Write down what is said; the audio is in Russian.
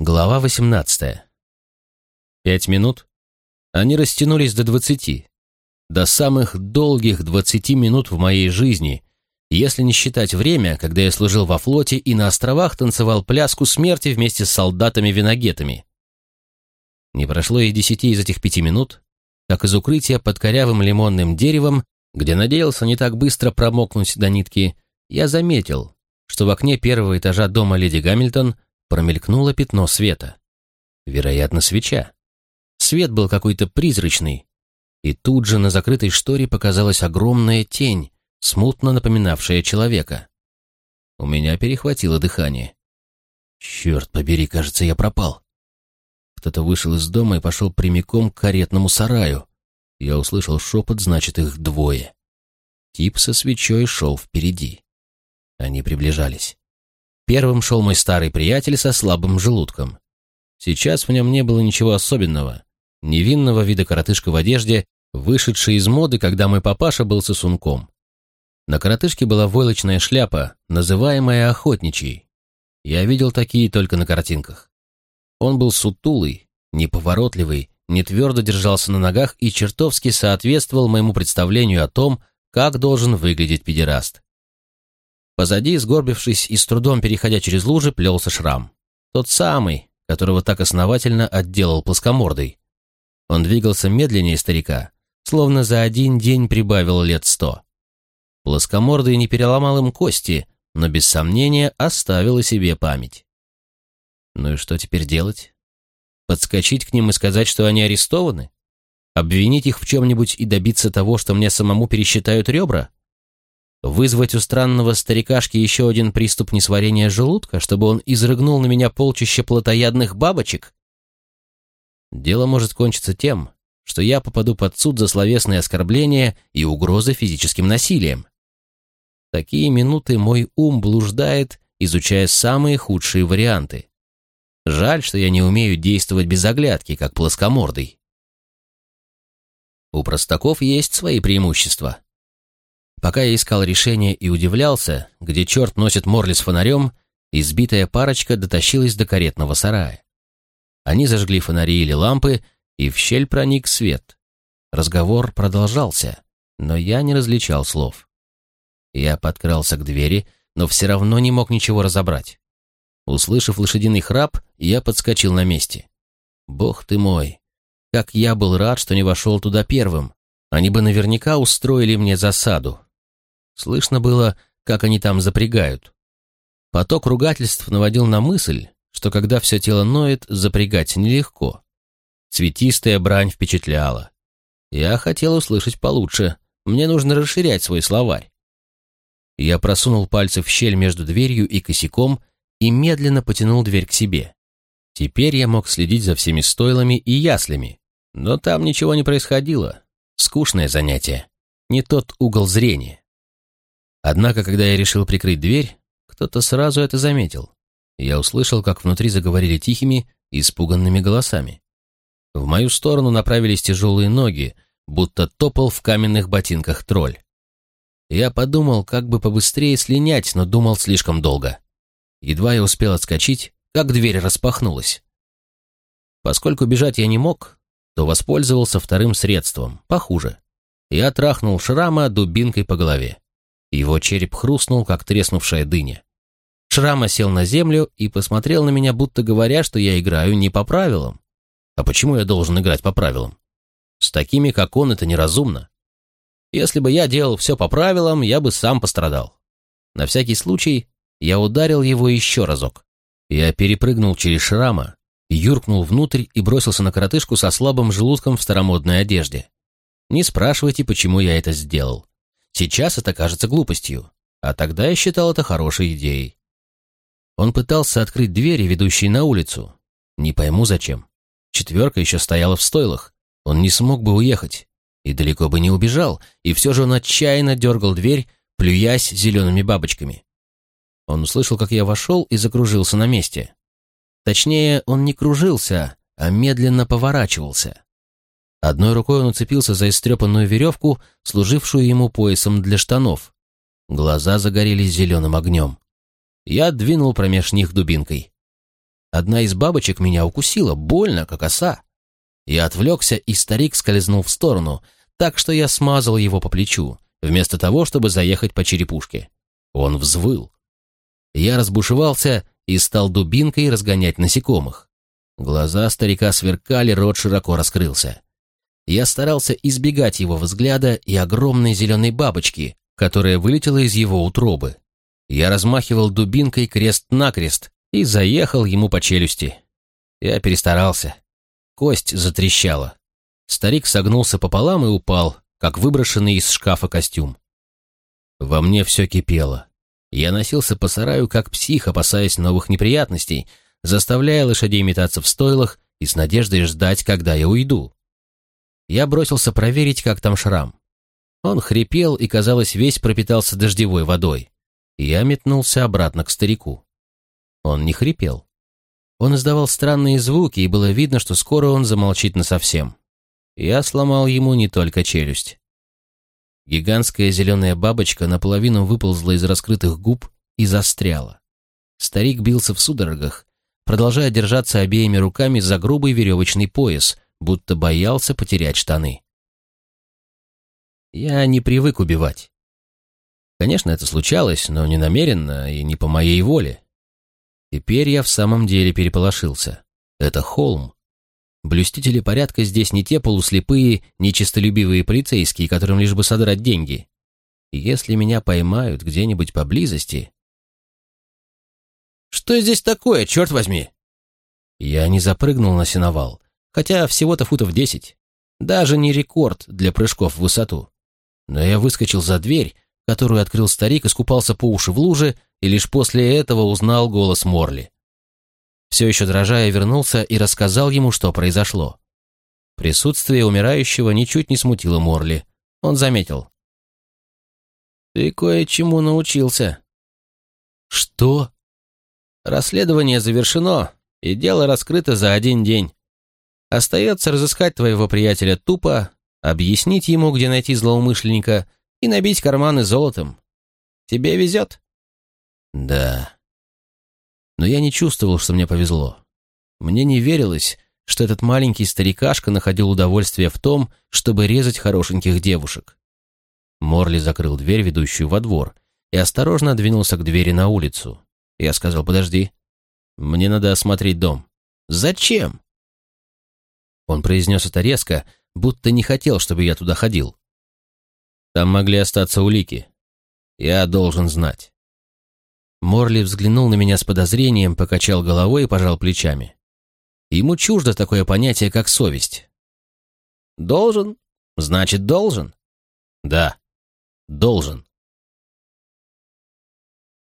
Глава 18. Пять минут. Они растянулись до двадцати. До самых долгих двадцати минут в моей жизни, если не считать время, когда я служил во флоте и на островах танцевал пляску смерти вместе с солдатами-виногетами. Не прошло и десяти из этих пяти минут, как из укрытия под корявым лимонным деревом, где надеялся не так быстро промокнуть до нитки, я заметил, что в окне первого этажа дома леди Гамильтон – промелькнуло пятно света. Вероятно, свеча. Свет был какой-то призрачный, и тут же на закрытой шторе показалась огромная тень, смутно напоминавшая человека. У меня перехватило дыхание. Черт побери, кажется, я пропал. Кто-то вышел из дома и пошел прямиком к каретному сараю. Я услышал шепот, значит, их двое. Тип со свечой шел впереди. Они приближались. Первым шел мой старый приятель со слабым желудком. Сейчас в нем не было ничего особенного. Невинного вида коротышка в одежде, вышедший из моды, когда мой папаша был сосунком. На коротышке была войлочная шляпа, называемая охотничьей. Я видел такие только на картинках. Он был сутулый, неповоротливый, не твердо держался на ногах и чертовски соответствовал моему представлению о том, как должен выглядеть педераст. Позади, сгорбившись и с трудом переходя через лужи, плелся шрам. Тот самый, которого так основательно отделал плоскомордой. Он двигался медленнее старика, словно за один день прибавил лет сто. Плоскомордый не переломал им кости, но без сомнения оставил о себе память. Ну и что теперь делать? Подскочить к ним и сказать, что они арестованы? Обвинить их в чем-нибудь и добиться того, что мне самому пересчитают ребра? Вызвать у странного старикашки еще один приступ несварения желудка, чтобы он изрыгнул на меня полчища плотоядных бабочек? Дело может кончиться тем, что я попаду под суд за словесные оскорбления и угрозы физическим насилием. Такие минуты мой ум блуждает, изучая самые худшие варианты. Жаль, что я не умею действовать без оглядки, как плоскомордый. У простаков есть свои преимущества. Пока я искал решение и удивлялся, где черт носит Морли с фонарем, избитая парочка дотащилась до каретного сарая. Они зажгли фонари или лампы, и в щель проник свет. Разговор продолжался, но я не различал слов. Я подкрался к двери, но все равно не мог ничего разобрать. Услышав лошадиный храп, я подскочил на месте. Бог ты мой! Как я был рад, что не вошел туда первым. Они бы наверняка устроили мне засаду, Слышно было, как они там запрягают. Поток ругательств наводил на мысль, что когда все тело ноет, запрягать нелегко. Цветистая брань впечатляла. Я хотел услышать получше. Мне нужно расширять свой словарь. Я просунул пальцы в щель между дверью и косяком и медленно потянул дверь к себе. Теперь я мог следить за всеми стойлами и яслями, но там ничего не происходило. Скучное занятие. Не тот угол зрения. Однако, когда я решил прикрыть дверь, кто-то сразу это заметил. Я услышал, как внутри заговорили тихими, испуганными голосами. В мою сторону направились тяжелые ноги, будто топал в каменных ботинках тролль. Я подумал, как бы побыстрее слинять, но думал слишком долго. Едва я успел отскочить, как дверь распахнулась. Поскольку бежать я не мог, то воспользовался вторым средством, похуже. Я трахнул шрама дубинкой по голове. Его череп хрустнул, как треснувшая дыня. Шрама сел на землю и посмотрел на меня, будто говоря, что я играю не по правилам. А почему я должен играть по правилам? С такими, как он, это неразумно. Если бы я делал все по правилам, я бы сам пострадал. На всякий случай я ударил его еще разок. Я перепрыгнул через шрама, юркнул внутрь и бросился на коротышку со слабым желудком в старомодной одежде. Не спрашивайте, почему я это сделал. Сейчас это кажется глупостью, а тогда я считал это хорошей идеей. Он пытался открыть двери, ведущие на улицу. Не пойму зачем. Четверка еще стояла в стойлах. Он не смог бы уехать. И далеко бы не убежал, и все же он отчаянно дергал дверь, плюясь зелеными бабочками. Он услышал, как я вошел и закружился на месте. Точнее, он не кружился, а медленно поворачивался. Одной рукой он уцепился за истрепанную веревку, служившую ему поясом для штанов. Глаза загорелись зеленым огнем. Я двинул промеж них дубинкой. Одна из бабочек меня укусила, больно, как оса. Я отвлекся, и старик скользнул в сторону, так что я смазал его по плечу, вместо того, чтобы заехать по черепушке. Он взвыл. Я разбушевался и стал дубинкой разгонять насекомых. Глаза старика сверкали, рот широко раскрылся. Я старался избегать его взгляда и огромной зеленой бабочки, которая вылетела из его утробы. Я размахивал дубинкой крест-накрест и заехал ему по челюсти. Я перестарался. Кость затрещала. Старик согнулся пополам и упал, как выброшенный из шкафа костюм. Во мне все кипело. Я носился по сараю, как псих, опасаясь новых неприятностей, заставляя лошадей метаться в стойлах и с надеждой ждать, когда я уйду. Я бросился проверить, как там шрам. Он хрипел и, казалось, весь пропитался дождевой водой. Я метнулся обратно к старику. Он не хрипел. Он издавал странные звуки, и было видно, что скоро он замолчит насовсем. Я сломал ему не только челюсть. Гигантская зеленая бабочка наполовину выползла из раскрытых губ и застряла. Старик бился в судорогах, продолжая держаться обеими руками за грубый веревочный пояс, будто боялся потерять штаны. Я не привык убивать. Конечно, это случалось, но не намеренно и не по моей воле. Теперь я в самом деле переполошился. Это холм. Блюстители порядка здесь не те полуслепые, нечистолюбивые полицейские, которым лишь бы содрать деньги. Если меня поймают где-нибудь поблизости... «Что здесь такое, черт возьми?» Я не запрыгнул на сеновал, хотя всего-то футов десять. Даже не рекорд для прыжков в высоту. Но я выскочил за дверь, которую открыл старик, искупался по уши в луже и лишь после этого узнал голос Морли. Все еще дрожая, вернулся и рассказал ему, что произошло. Присутствие умирающего ничуть не смутило Морли. Он заметил. «Ты кое-чему научился». «Что?» «Расследование завершено, и дело раскрыто за один день. Остается разыскать твоего приятеля тупо, объяснить ему, где найти злоумышленника, и набить карманы золотом. Тебе везет?» «Да», но я не чувствовал, что мне повезло. Мне не верилось, что этот маленький старикашка находил удовольствие в том, чтобы резать хорошеньких девушек. Морли закрыл дверь, ведущую во двор, и осторожно двинулся к двери на улицу. Я сказал, подожди, мне надо осмотреть дом. Зачем? Он произнес это резко, будто не хотел, чтобы я туда ходил. Там могли остаться улики. Я должен знать. Морли взглянул на меня с подозрением, покачал головой и пожал плечами. Ему чуждо такое понятие, как совесть. «Должен? Значит, должен?» «Да, должен».